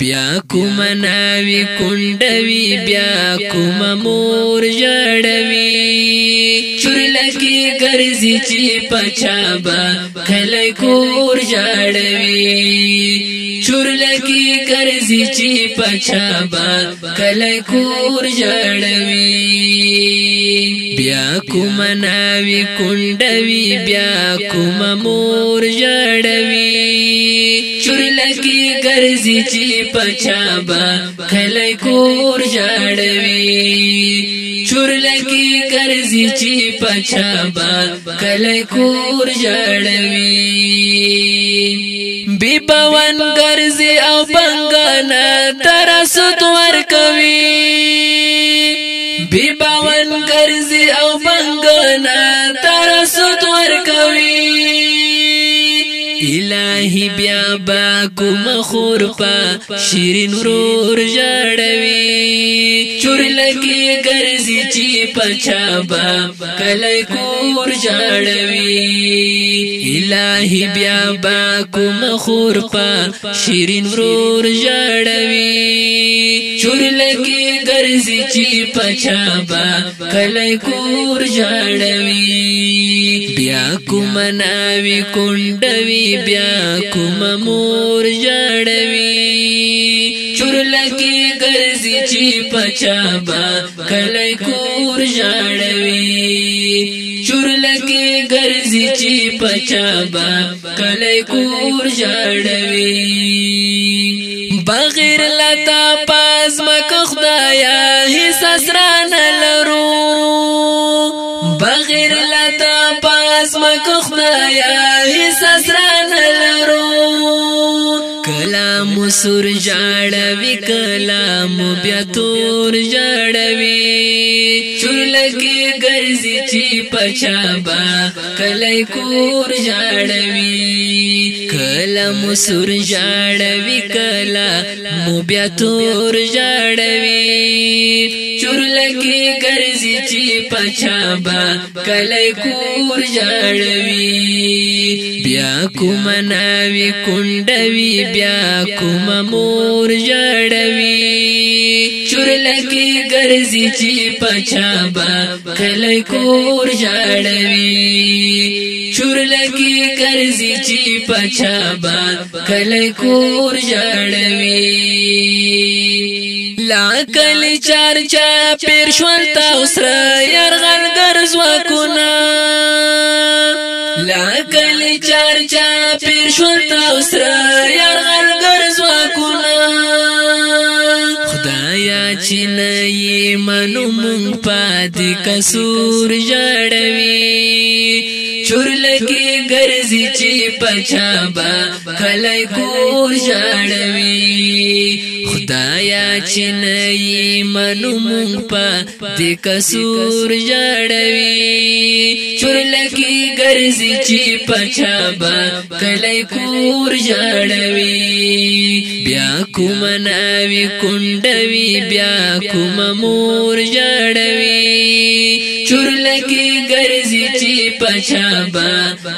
بیا کوم ناوی کندوی بیا کوم مور جړوی چورلکی ګرځي چې پچابا کله کور جړوی چورلکی ګرځي چې پچابا کله کور جړوی بیا کوم ناوی کندوی بیا کوم مور جړوی چورلکی ګرځي چې پچا با کله کور جړوي چورلکی کرزی چی پچا با کله کور جړوي بی پون کرزی او بنگانا ترسوت ور کوي بی پون کرزی او بنگانا ترسوت ور کوي الہی بیا با کوم خور په شیرین ورور جړوي چور لګي ګرځي چې پچا با کله کور جړوي الہی بیا با کوم خور په شیرین ورور جړوي چور لګي ګرځي چې پچا با کله کور جړوي بیا کوم ناوي کندوي بیا کوم مور مور جړوي چورلکی ګرځي چې پچابا کله کور جړوي چورلکی ګرځي چې پچابا کله کور جړوي بغیر لتا پاز مک خدایا حصص ران لرو بغیر لتا پاس مک خدایا حصص ران لرو Good luck. مسور جاړوي کلام بیا تور جاړوي چولکه ګرځي چې پچابا کله کور جاړوي کله مسور جاړوي کله مو بیا تور جاړوي چورلکی ګرځي چې پچابا کله کور جاړوي بیا کوم ناوي کندوي بیا کوم مور جړوي چورلکی ګرځي چې پچا با کله کور جړوي چورلکی ګرځي چې پچا با کله کور جړوي لا کل چار چا پیر شول تا اوسره يرغل ګرځوا کو نه کله کله چار چا پیر شو تاسو یار غرګر ځواکونه خدایا چې نه منو مون پاد کسور جړوي چورل کې ګرځي چې پچابا کله کور جړوي خدایا چې نه منو مون پاد کسور جړوي چورلکی ګرځي چې پچابا کله کور جړوي بیا کوم ناوي کندوي بیا کوم مور جړوي چورلکی ګرځي چې پچابا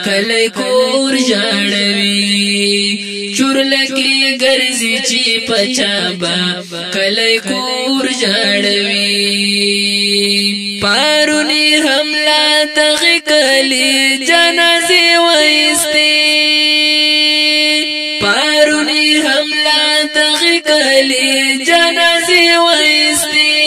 کله کور جړوي چورلکی ګرځي چې پچابا کله کور جړوي پارونی حمله تغی کلی جنازی ویستی پارونی حمله تغی کلی جنازی ویستی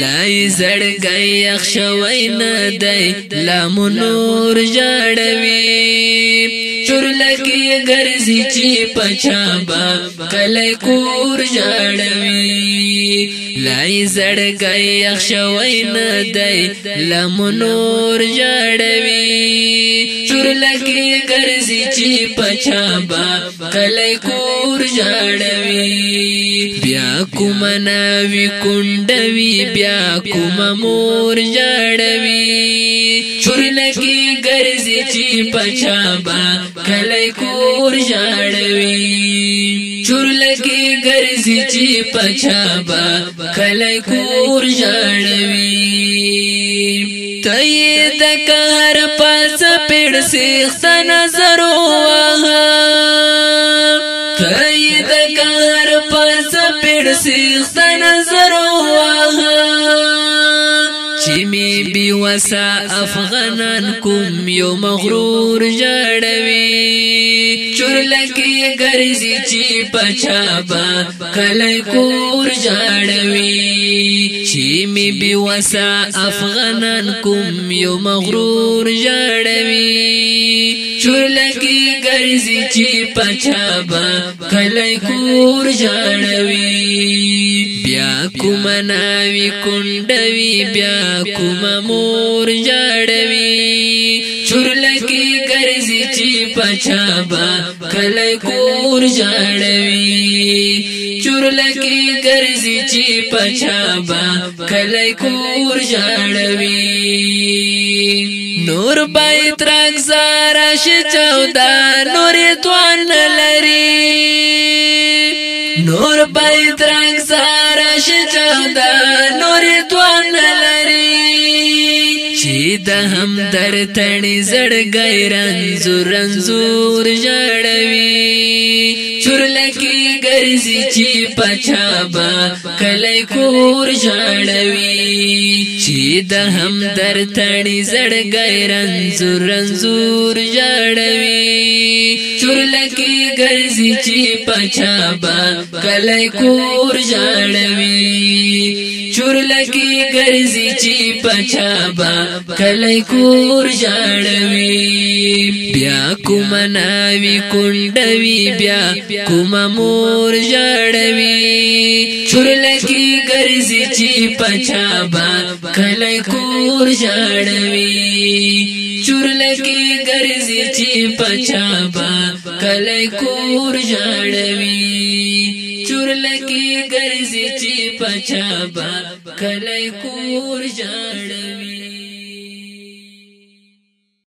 لای زړګی یخ شوی نه دی لامو نور جړوي چورلکی ګرځي چې پچا با کله کور جړوي لای زړګي اخشوي نه دی لمنور جړوي چورلکی ګرځي چې پچا با کله کور جړوي بیا کوم ناوي کندوي بیا کوم مور جړوي چورلکی ګرځي چې پچا با کلی کور جاړوي چورلکی ګرځي چې پچابا کلی کور جاړوي تې د قهر پاس پیړ سیخ نظر وها بی وسا افغانان کوم یو مغرور جړوي چورلکی ګرځي چې پچابا کله کور جړوي چې می بی وسا افغانان کوم یو مغرور جړوي چورلکی ګرځي چې پچابا کله کور جړوي بیا کوم ناوی کندوی بیا کوم مور جاړوی چورلکی ګرځي چې پچا با کله کور جاړوی چورلکی ګرځي چې پچا با کله کور جاړوی نور باید راځه راشه چودا نور دوان لري نور باید رنگ سارا شجادا نور دوان لري چی د هم در تړي زړ ګیران زور زور جړوي چورلکی ګرځي چې پچا با کله کور ژړوي چې د هم در تړي زړ ګرن زور رنزور ژړوي چورلکی ګرځي چې پچا با کله کور ژړوي چورلکی ګرځي چې پچابا کله کور ژړوي بیا کوم ناوي کندوي بیا کوم مور ژړوي چورلکی ګرځي چې پچابا کله کور ژړوي چورلکی ګرځي چې پچابا کله کور ژړوي شور لکی ګرځي چې پچا با کله کور جاړوي